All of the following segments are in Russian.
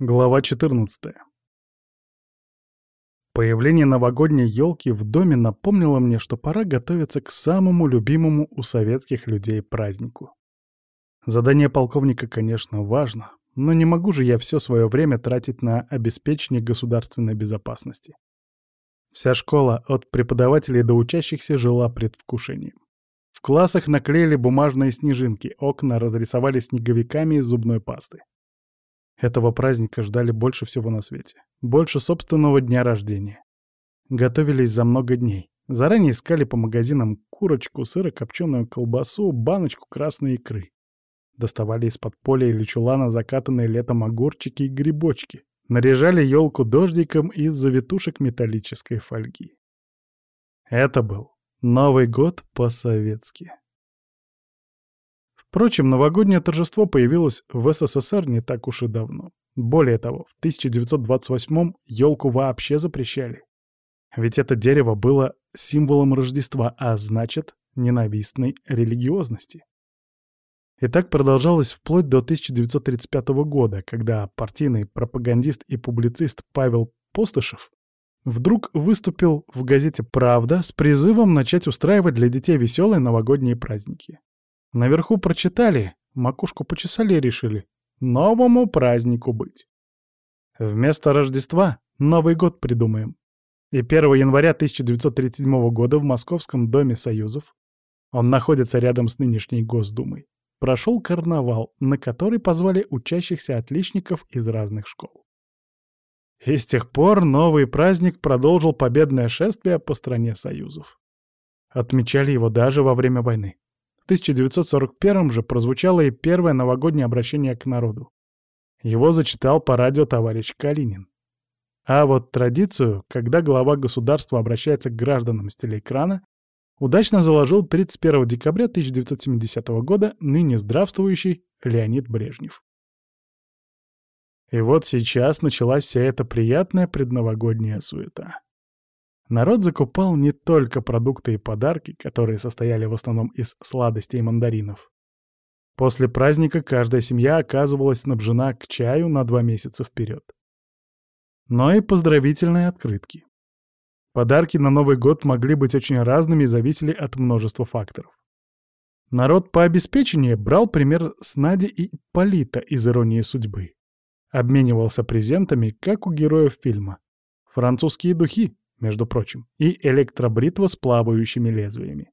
Глава 14. Появление новогодней елки в доме напомнило мне, что пора готовиться к самому любимому у советских людей празднику. Задание полковника, конечно, важно, но не могу же я все свое время тратить на обеспечение государственной безопасности. Вся школа, от преподавателей до учащихся, жила предвкушением. В классах наклеили бумажные снежинки, окна разрисовали снеговиками из зубной пасты. Этого праздника ждали больше всего на свете. Больше собственного дня рождения. Готовились за много дней. Заранее искали по магазинам курочку, сырокопченую колбасу, баночку красной икры. Доставали из-под поля или чулана закатанные летом огурчики и грибочки. Наряжали елку дождиком из завитушек металлической фольги. Это был Новый год по-советски. Впрочем, новогоднее торжество появилось в СССР не так уж и давно. Более того, в 1928-м елку вообще запрещали. Ведь это дерево было символом Рождества, а значит, ненавистной религиозности. И так продолжалось вплоть до 1935 года, когда партийный пропагандист и публицист Павел Постышев вдруг выступил в газете «Правда» с призывом начать устраивать для детей веселые новогодние праздники. Наверху прочитали, макушку почесали и решили новому празднику быть. Вместо Рождества Новый год придумаем. И 1 января 1937 года в Московском Доме Союзов, он находится рядом с нынешней Госдумой, прошел карнавал, на который позвали учащихся отличников из разных школ. И с тех пор новый праздник продолжил победное шествие по стране Союзов. Отмечали его даже во время войны. 1941 же прозвучало и первое новогоднее обращение к народу. Его зачитал по радио товарищ Калинин. А вот традицию, когда глава государства обращается к гражданам с телеэкрана, удачно заложил 31 декабря 1970 года ныне здравствующий Леонид Брежнев. И вот сейчас началась вся эта приятная предновогодняя суета. Народ закупал не только продукты и подарки, которые состояли в основном из сладостей и мандаринов. После праздника каждая семья оказывалась снабжена к чаю на два месяца вперед. Но и поздравительные открытки. Подарки на Новый год могли быть очень разными и зависели от множества факторов. Народ по обеспечению брал пример с Нади и Полита из «Иронии судьбы». Обменивался презентами, как у героев фильма. Французские духи, между прочим, и электробритва с плавающими лезвиями.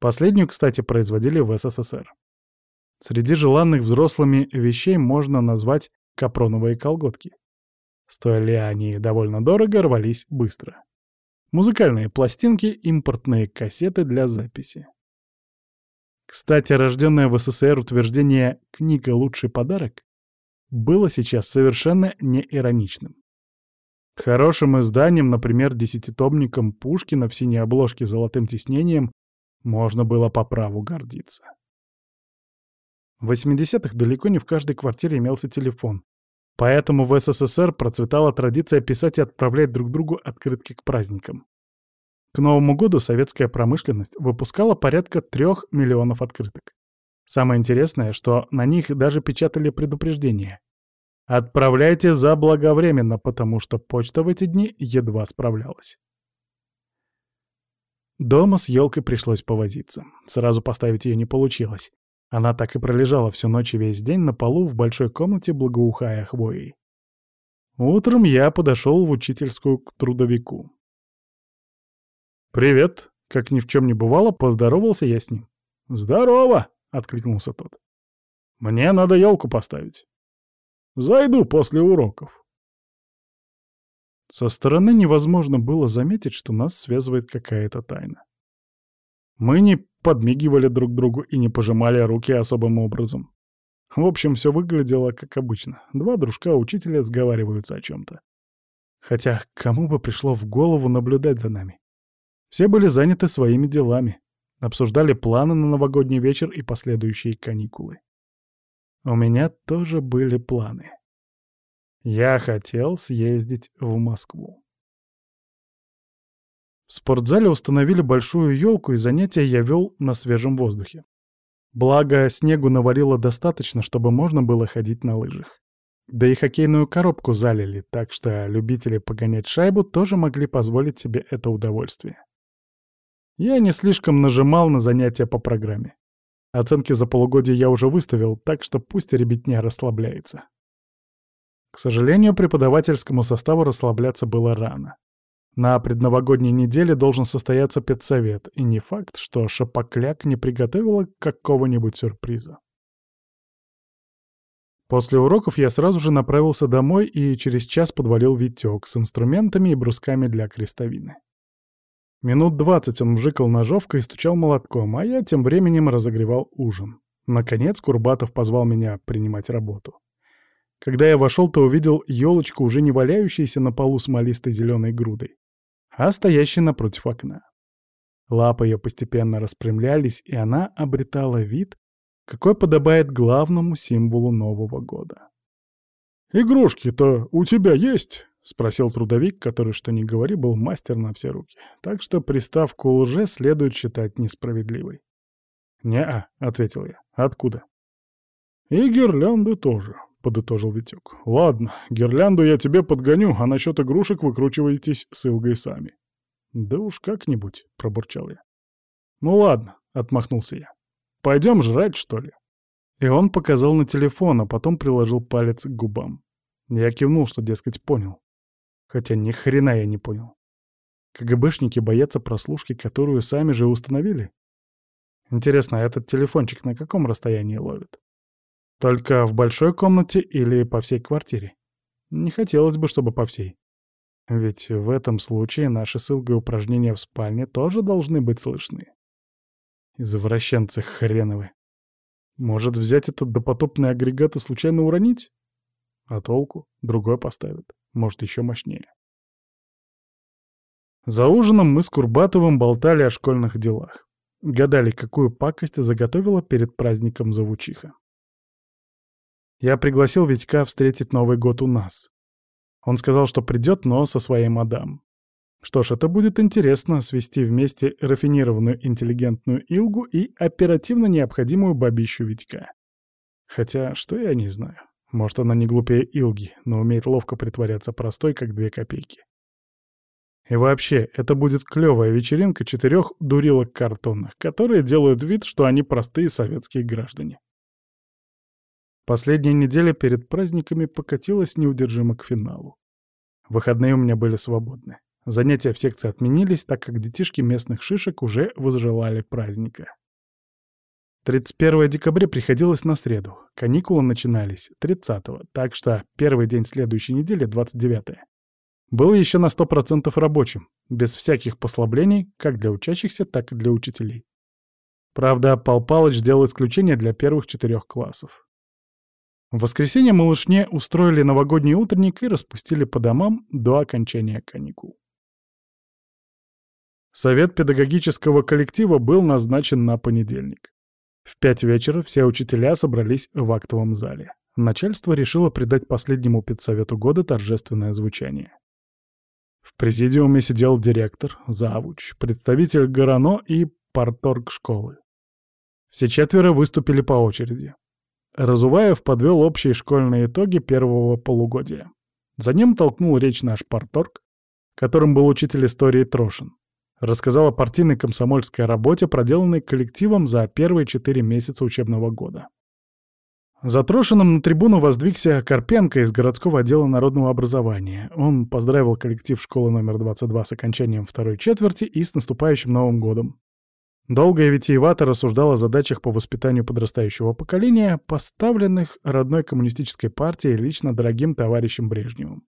Последнюю, кстати, производили в СССР. Среди желанных взрослыми вещей можно назвать капроновые колготки. Стоили они довольно дорого, рвались быстро. Музыкальные пластинки, импортные кассеты для записи. Кстати, рожденное в СССР утверждение «книга — лучший подарок» было сейчас совершенно не ироничным. Хорошим изданием, например, десятитомником Пушкина в синей обложке с золотым тиснением, можно было по праву гордиться. В 80-х далеко не в каждой квартире имелся телефон, поэтому в СССР процветала традиция писать и отправлять друг другу открытки к праздникам. К Новому году советская промышленность выпускала порядка трех миллионов открыток. Самое интересное, что на них даже печатали предупреждения. Отправляйте заблаговременно, потому что почта в эти дни едва справлялась. Дома с елкой пришлось повозиться. Сразу поставить ее не получилось. Она так и пролежала всю ночь и весь день на полу в большой комнате, благоухая хвоей. Утром я подошел в учительскую к трудовику. «Привет!» — как ни в чем не бывало, поздоровался я с ним. «Здорово!» — откликнулся тот. «Мне надо елку поставить». Зайду после уроков. Со стороны невозможно было заметить, что нас связывает какая-то тайна. Мы не подмигивали друг другу и не пожимали руки особым образом. В общем, все выглядело как обычно. Два дружка-учителя сговариваются о чем-то. Хотя кому бы пришло в голову наблюдать за нами? Все были заняты своими делами, обсуждали планы на новогодний вечер и последующие каникулы. У меня тоже были планы. Я хотел съездить в Москву. В спортзале установили большую елку, и занятия я вел на свежем воздухе. Благо, снегу навалило достаточно, чтобы можно было ходить на лыжах. Да и хоккейную коробку залили, так что любители погонять шайбу тоже могли позволить себе это удовольствие. Я не слишком нажимал на занятия по программе. Оценки за полугодие я уже выставил, так что пусть ребятня расслабляется. К сожалению, преподавательскому составу расслабляться было рано. На предновогодней неделе должен состояться педсовет, и не факт, что Шапокляк не приготовила какого-нибудь сюрприза. После уроков я сразу же направился домой и через час подвалил Витек с инструментами и брусками для крестовины. Минут двадцать он вжикал ножовкой и стучал молотком, а я тем временем разогревал ужин. Наконец Курбатов позвал меня принимать работу. Когда я вошел, то увидел елочку, уже не валяющуюся на полу смолистой зеленой грудой, а стоящей напротив окна. Лапы ее постепенно распрямлялись, и она обретала вид, какой подобает главному символу Нового года. «Игрушки-то у тебя есть?» — спросил трудовик, который, что ни говори, был мастер на все руки. Так что приставку «лже» следует считать несправедливой. «Не-а», — ответил я. «Откуда?» «И гирлянды тоже», — подытожил Витек. «Ладно, гирлянду я тебе подгоню, а насчет игрушек выкручивайтесь с Илгой сами». «Да уж как-нибудь», — пробурчал я. «Ну ладно», — отмахнулся я. «Пойдем жрать, что ли?» И он показал на телефон, а потом приложил палец к губам. Я кивнул, что, дескать, понял. Хотя ни хрена я не понял. КГБшники боятся прослушки, которую сами же установили? Интересно, а этот телефончик на каком расстоянии ловит? Только в большой комнате или по всей квартире? Не хотелось бы, чтобы по всей. Ведь в этом случае наши с Илгой упражнения в спальне тоже должны быть слышны. Извращенцы хреновы. Может, взять этот допотопный агрегат и случайно уронить? А толку? Другой поставят. Может, еще мощнее. За ужином мы с Курбатовым болтали о школьных делах. Гадали, какую пакость заготовила перед праздником Завучиха. Я пригласил Витька встретить Новый год у нас. Он сказал, что придет, но со своей мадам. Что ж, это будет интересно свести вместе рафинированную интеллигентную Илгу и оперативно необходимую бабищу Витька. Хотя, что я не знаю. Может, она не глупее Илги, но умеет ловко притворяться простой, как две копейки. И вообще, это будет клевая вечеринка четырех дурилок картонных, которые делают вид, что они простые советские граждане. Последняя неделя перед праздниками покатилась неудержимо к финалу. Выходные у меня были свободны. Занятия в секции отменились, так как детишки местных шишек уже возжелали праздника. 31 декабря приходилось на среду, каникулы начинались 30-го, так что первый день следующей недели, 29-е, был еще на 100% рабочим, без всяких послаблений, как для учащихся, так и для учителей. Правда, Пал Палыч сделал исключение для первых четырех классов. В воскресенье малышне устроили новогодний утренник и распустили по домам до окончания каникул. Совет педагогического коллектива был назначен на понедельник. В пять вечера все учителя собрались в актовом зале. Начальство решило придать последнему педсовету года торжественное звучание. В президиуме сидел директор, завуч, представитель Горано и парторг школы. Все четверо выступили по очереди. Разуваев подвел общие школьные итоги первого полугодия. За ним толкнул речь наш парторг, которым был учитель истории Трошин. Рассказал о партийной комсомольской работе, проделанной коллективом за первые четыре месяца учебного года. За Трошиным на трибуну воздвигся Карпенко из городского отдела народного образования. Он поздравил коллектив школы номер 22 с окончанием второй четверти и с наступающим Новым годом. Долго и витиевато рассуждал о задачах по воспитанию подрастающего поколения, поставленных родной коммунистической партией лично дорогим товарищем Брежневым.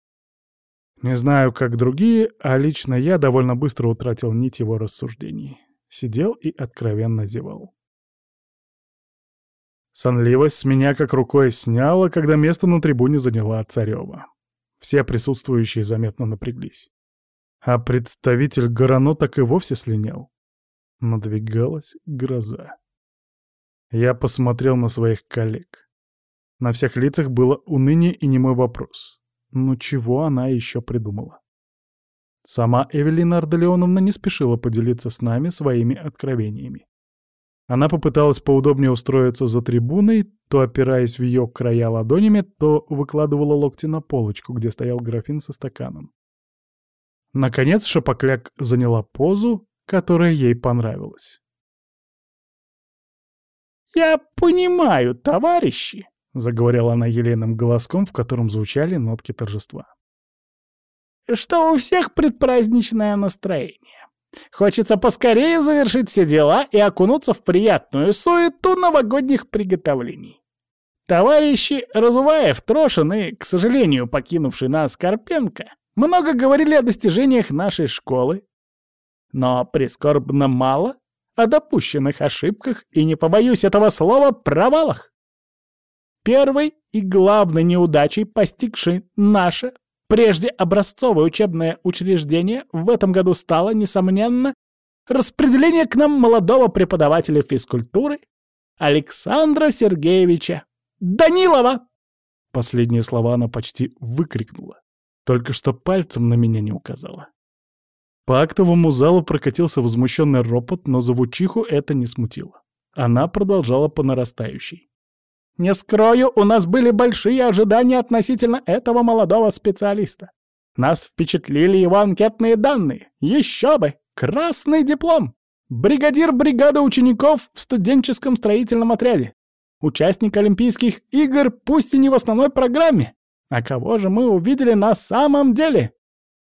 Не знаю, как другие, а лично я довольно быстро утратил нить его рассуждений. Сидел и откровенно зевал. Сонливость с меня как рукой сняла, когда место на трибуне заняла Царева. Все присутствующие заметно напряглись. А представитель Горано так и вовсе слинял. Надвигалась гроза. Я посмотрел на своих коллег. На всех лицах было уныние и немой вопрос. Ну чего она еще придумала? Сама Эвелина Ардалеоновна не спешила поделиться с нами своими откровениями. Она попыталась поудобнее устроиться за трибуной, то опираясь в ее края ладонями, то выкладывала локти на полочку, где стоял графин со стаканом. Наконец Шапокляк заняла позу, которая ей понравилась. «Я понимаю, товарищи», — заговорила она елейным голоском, в котором звучали нотки торжества, «что у всех предпраздничное настроение. Хочется поскорее завершить все дела и окунуться в приятную суету новогодних приготовлений. Товарищи Разуваев, Трошин и, к сожалению, покинувший нас Карпенко, много говорили о достижениях нашей школы, но прискорбно мало о допущенных ошибках и, не побоюсь этого слова, провалах. Первой и главной неудачей, постигшей наше Прежде образцовое учебное учреждение в этом году стало, несомненно, распределение к нам молодого преподавателя физкультуры Александра Сергеевича Данилова. Последние слова она почти выкрикнула, только что пальцем на меня не указала. По актовому залу прокатился возмущенный ропот, но завучиху это не смутило. Она продолжала по нарастающей. Не скрою, у нас были большие ожидания относительно этого молодого специалиста. Нас впечатлили его анкетные данные. Еще бы! Красный диплом! Бригадир бригады учеников в студенческом строительном отряде. Участник Олимпийских игр, пусть и не в основной программе. А кого же мы увидели на самом деле?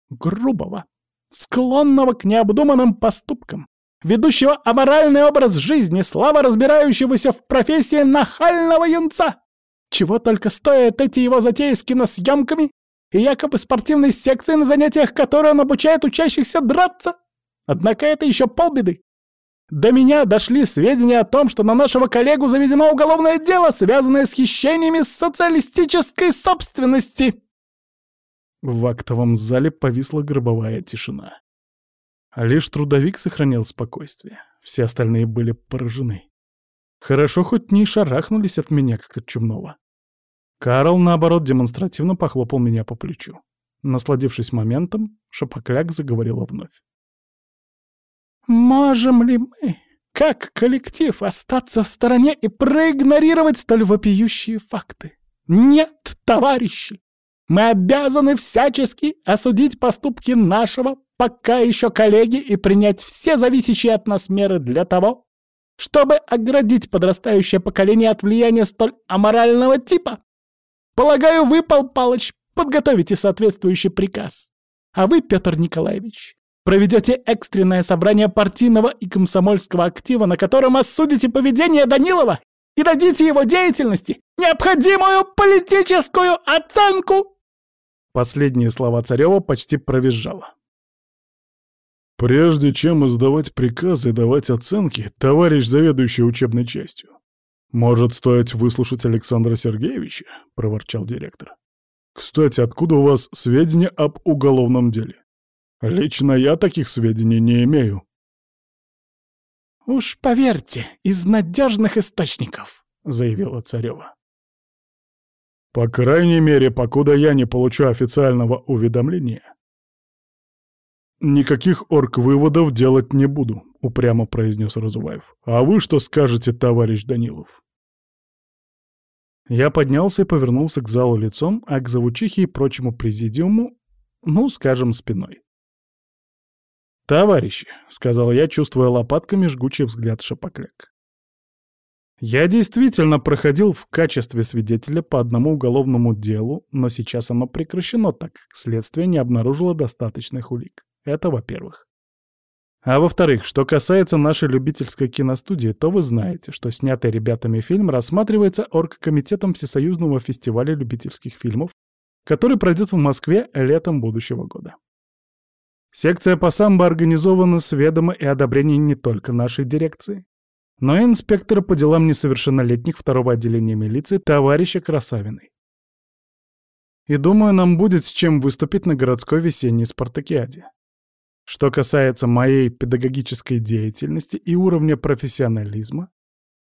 Грубого, склонного к необдуманным поступкам, ведущего аморальный образ жизни, слава разбирающегося в профессии нахального юнца. Чего только стоят эти его затеи с киносъемками и якобы спортивной секцией на занятиях, которые он обучает учащихся драться. Однако это еще полбеды. До меня дошли сведения о том, что на нашего коллегу заведено уголовное дело, связанное с хищениями социалистической собственности. В актовом зале повисла гробовая тишина. А лишь трудовик сохранял спокойствие. Все остальные были поражены. Хорошо хоть не шарахнулись от меня, как от чумного. Карл, наоборот, демонстративно похлопал меня по плечу. Насладившись моментом, Шапокляк заговорила вновь. «Можем ли мы, как коллектив, остаться в стороне и проигнорировать столь вопиющие факты? Нет, товарищи! Мы обязаны всячески осудить поступки нашего пока еще коллеги и принять все зависящие от нас меры для того, чтобы оградить подрастающее поколение от влияния столь аморального типа. Полагаю, вы, Пал Палыч, подготовите соответствующий приказ. А вы, Петр Николаевич, проведете экстренное собрание партийного и комсомольского актива, на котором осудите поведение Данилова и дадите его деятельности необходимую политическую оценку. Последние слова Царева почти провизжало. «Прежде чем издавать приказы и давать оценки, товарищ заведующий учебной частью, может, стоит выслушать Александра Сергеевича?» — проворчал директор. «Кстати, откуда у вас сведения об уголовном деле? Лично я таких сведений не имею». «Уж поверьте, из надежных источников», — заявила Царева. По крайней мере, покуда я не получу официального уведомления. «Никаких орг-выводов делать не буду», — упрямо произнес Разуваев. «А вы что скажете, товарищ Данилов?» Я поднялся и повернулся к залу лицом, а к завучихе и прочему президиуму, ну, скажем, спиной. «Товарищи», — сказал я, чувствуя лопатками жгучий взгляд Шапокляк. Я действительно проходил в качестве свидетеля по одному уголовному делу, но сейчас оно прекращено, так как следствие не обнаружило достаточных улик. Это во-первых. А во-вторых, что касается нашей любительской киностудии, то вы знаете, что снятый ребятами фильм рассматривается оргкомитетом Всесоюзного фестиваля любительских фильмов, который пройдет в Москве летом будущего года. Секция по самбо организована с ведома и одобрения не только нашей дирекции, но и инспектора по делам несовершеннолетних второго отделения милиции товарища Красавиной. И думаю, нам будет с чем выступить на городской весенней спартакиаде. Что касается моей педагогической деятельности и уровня профессионализма,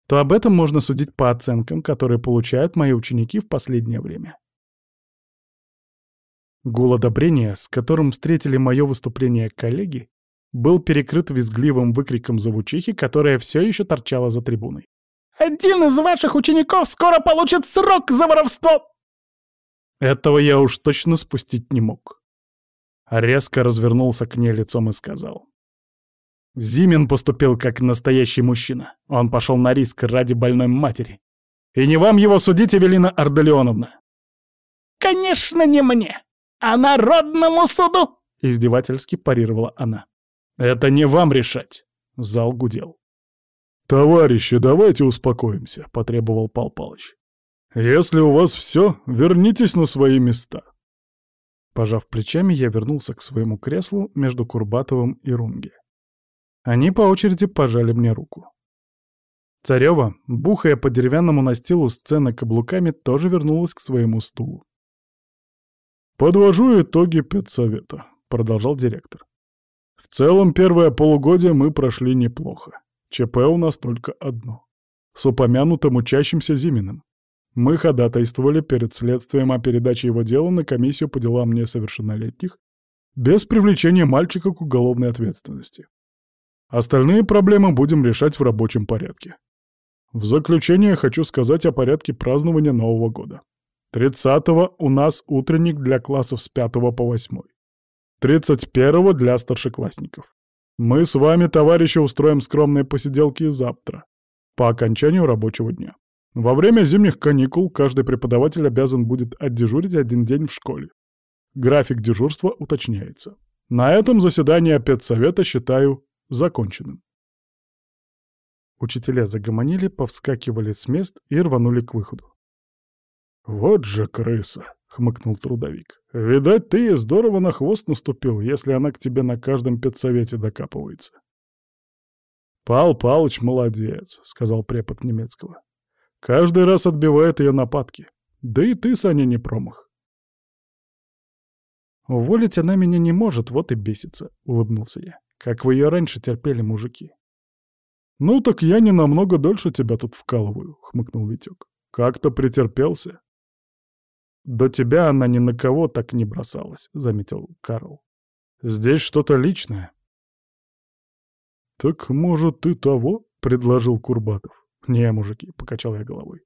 то об этом можно судить по оценкам, которые получают мои ученики в последнее время. Гул одобрения, с которым встретили мое выступление коллеги, был перекрыт визгливым выкриком завучихи, которая все еще торчала за трибуной. «Один из ваших учеников скоро получит срок за воровство!» Этого я уж точно спустить не мог. Резко развернулся к ней лицом и сказал. Зимин поступил как настоящий мужчина. Он пошел на риск ради больной матери. И не вам его судить, Эвелина Ардалионовна. «Конечно, не мне, а народному суду!» — издевательски парировала она. «Это не вам решать!» — зал гудел. «Товарищи, давайте успокоимся», — потребовал Пал Палыч. «Если у вас все, вернитесь на свои места». Пожав плечами, я вернулся к своему креслу между Курбатовым и Рунге. Они по очереди пожали мне руку. Царева, бухая по деревянному настилу сцены каблуками, тоже вернулась к своему стулу. «Подвожу итоги педсовета», — продолжал директор. «В целом, первое полугодие мы прошли неплохо. ЧП у нас только одно. С упомянутым учащимся Зиминым. Мы ходатайствовали перед следствием о передаче его дела на комиссию по делам несовершеннолетних без привлечения мальчика к уголовной ответственности. Остальные проблемы будем решать в рабочем порядке. В заключение хочу сказать о порядке празднования Нового года. 30-го у нас утренник для классов с 5 по 8. 31-го для старшеклассников. Мы с вами, товарищи, устроим скромные посиделки завтра, по окончанию рабочего дня. Во время зимних каникул каждый преподаватель обязан будет отдежурить один день в школе. График дежурства уточняется. На этом заседание педсовета считаю законченным. Учителя загомонили, повскакивали с мест и рванули к выходу. «Вот же крыса!» — хмыкнул трудовик. «Видать, ты здорово на хвост наступил, если она к тебе на каждом педсовете докапывается». «Пал Палыч молодец», — сказал препод немецкого. «Каждый раз отбивает ее нападки. Да и ты, Саня, не промах». «Уволить она меня не может, вот и бесится», — улыбнулся я. «Как вы ее раньше терпели, мужики». «Ну так я не намного дольше тебя тут вкалываю», — хмыкнул Витек. «Как-то претерпелся». «До тебя она ни на кого так не бросалась», — заметил Карл. «Здесь что-то личное». «Так, может, ты того?» — предложил Курбатов. «Не, мужики», — покачал я головой.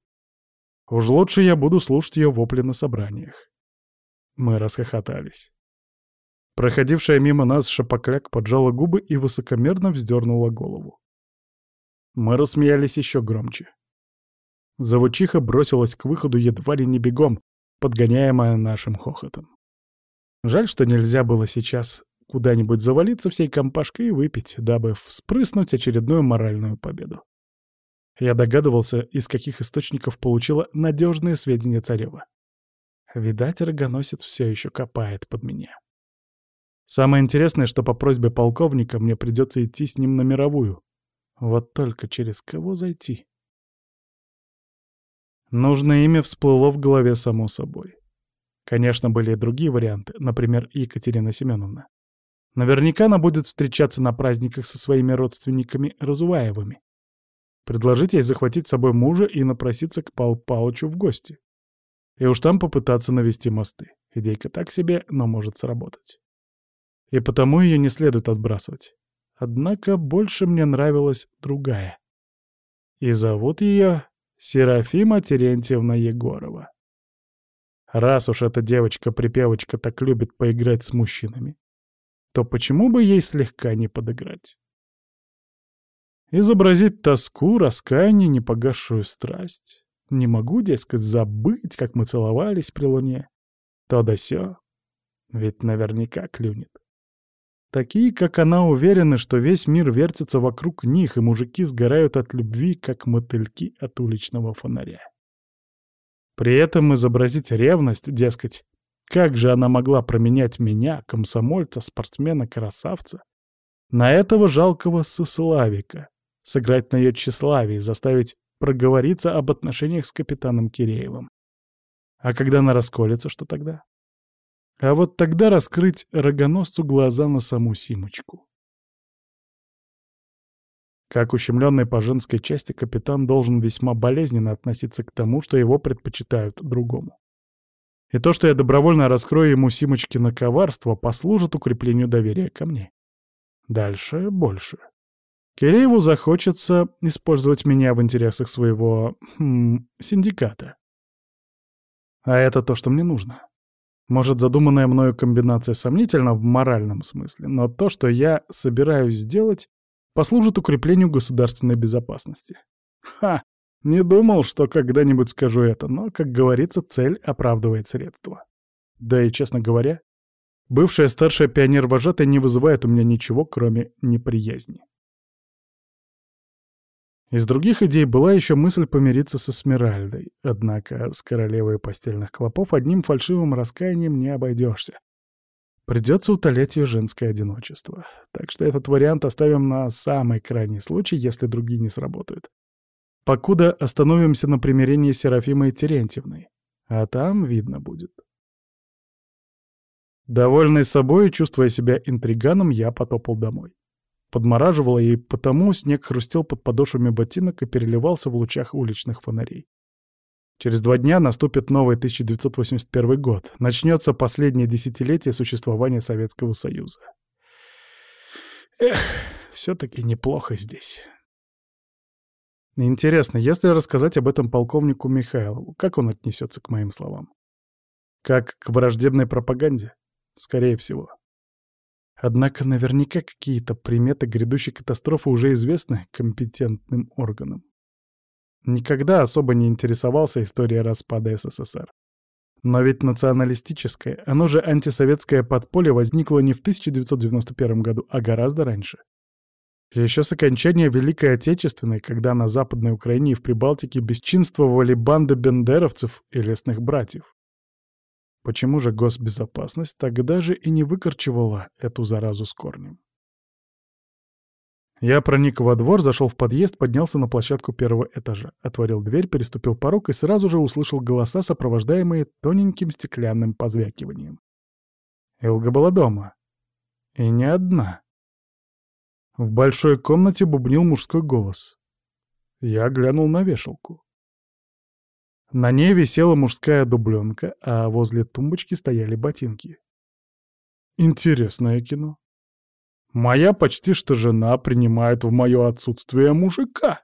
«Уж лучше я буду слушать ее вопли на собраниях». Мы расхохотались. Проходившая мимо нас шапокляк поджала губы и высокомерно вздернула голову. Мы рассмеялись еще громче. Завучиха бросилась к выходу едва ли не бегом, подгоняемая нашим хохотом. Жаль, что нельзя было сейчас куда-нибудь завалиться всей компашкой и выпить, дабы вспрыснуть очередную моральную победу. Я догадывался, из каких источников получила надежные сведения царева. Видать, рогоносец все еще копает под меня. Самое интересное, что по просьбе полковника мне придется идти с ним на мировую. Вот только через кого зайти? Нужное имя всплыло в голове само собой. Конечно, были и другие варианты, например, Екатерина Семеновна. Наверняка она будет встречаться на праздниках со своими родственниками Разуваевыми. Предложить ей захватить с собой мужа и напроситься к Пал Палычу в гости. И уж там попытаться навести мосты. Идейка так себе, но может сработать. И потому ее не следует отбрасывать. Однако больше мне нравилась другая. И зовут ее Серафима Терентьевна Егорова. Раз уж эта девочка-припевочка так любит поиграть с мужчинами, то почему бы ей слегка не подыграть? Изобразить тоску, раскаяние, непогасшую страсть. Не могу, дескать, забыть, как мы целовались при луне. То да сё. Ведь наверняка клюнет. Такие, как она, уверены, что весь мир вертится вокруг них, и мужики сгорают от любви, как мотыльки от уличного фонаря. При этом изобразить ревность, дескать, как же она могла променять меня, комсомольца, спортсмена, красавца, на этого жалкого сославика, сыграть на ее тщеславии, заставить проговориться об отношениях с капитаном Киреевым. А когда она расколется, что тогда? А вот тогда раскрыть рогоносцу глаза на саму Симочку. Как ущемленный по женской части капитан должен весьма болезненно относиться к тому, что его предпочитают другому. И то, что я добровольно раскрою ему Симочки на коварство, послужит укреплению доверия ко мне. Дальше больше. Кирееву захочется использовать меня в интересах своего... Хм, синдиката. А это то, что мне нужно. Может, задуманная мною комбинация сомнительна в моральном смысле, но то, что я собираюсь сделать, послужит укреплению государственной безопасности. Ха! Не думал, что когда-нибудь скажу это, но, как говорится, цель оправдывает средства. Да и, честно говоря, бывшая старшая пионер-вожатая не вызывает у меня ничего, кроме неприязни. Из других идей была еще мысль помириться со Смиральдой, однако с королевой постельных клопов одним фальшивым раскаянием не обойдешься. Придется утолять ее женское одиночество. Так что этот вариант оставим на самый крайний случай, если другие не сработают. Покуда остановимся на примирении Серафимой Терентьевной. А там видно будет. Довольный собой и чувствуя себя интриганом, я потопал домой. Подмораживало, и потому снег хрустел под подошвами ботинок и переливался в лучах уличных фонарей. Через два дня наступит новый 1981 год. Начнется последнее десятилетие существования Советского Союза. Эх, все-таки неплохо здесь. Интересно, если рассказать об этом полковнику Михайлову, как он отнесется к моим словам? Как к враждебной пропаганде? Скорее всего. Однако наверняка какие-то приметы грядущей катастрофы уже известны компетентным органам. Никогда особо не интересовался историей распада СССР. Но ведь националистическое, оно же антисоветское подполье возникло не в 1991 году, а гораздо раньше. Еще с окончания Великой Отечественной, когда на Западной Украине и в Прибалтике бесчинствовали банды бендеровцев и лесных братьев. Почему же госбезопасность тогда же и не выкорчевала эту заразу с корнем? Я проник во двор, зашел в подъезд, поднялся на площадку первого этажа, отворил дверь, переступил порог и сразу же услышал голоса, сопровождаемые тоненьким стеклянным позвякиванием. Элга была дома. И не одна. В большой комнате бубнил мужской голос. Я глянул на вешалку. На ней висела мужская дубленка, а возле тумбочки стояли ботинки. Интересное кино. Моя почти что жена принимает в мое отсутствие мужика.